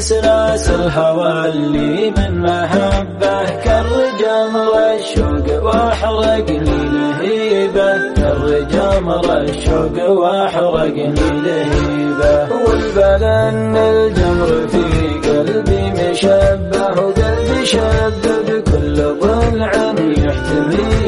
سلاس الهوى اللي من محبه. كالرجمر الشوق واحرق لي لهيبه كالرجمر الشوق واحرق لي لهيبه والبلن الجمر في قلبي مشبه وقلبي شب بكل ضلع يحتمي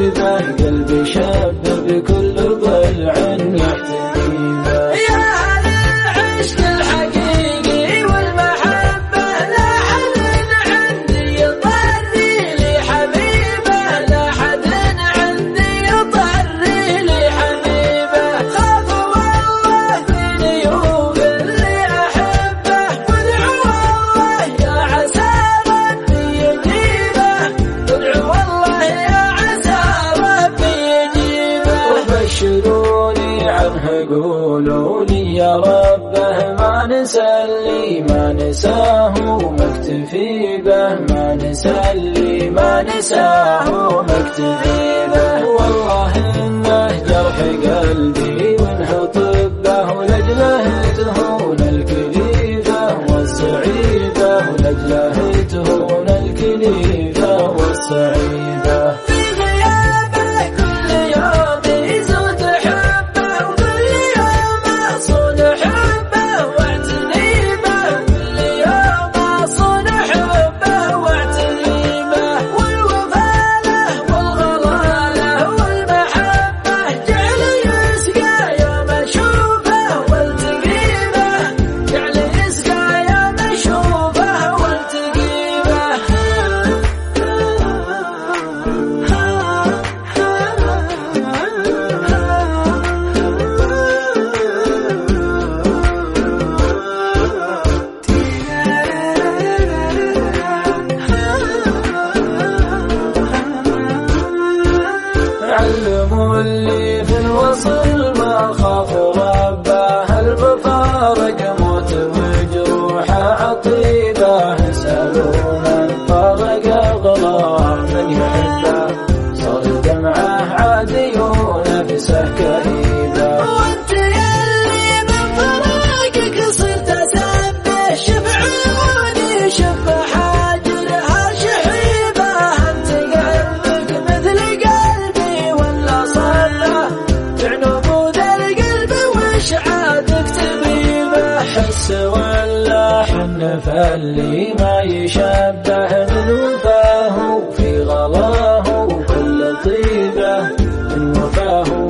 لي يا ربه ما نسلي ما نساه مكتفي به. ما نسلي ما نساه مكتفي علموا اللي في الوصل ما خاف ربه المفارق موت وجروحه عطيبه فاللي ما يشبه من وفاه في غلاه كل طيبة من وفاه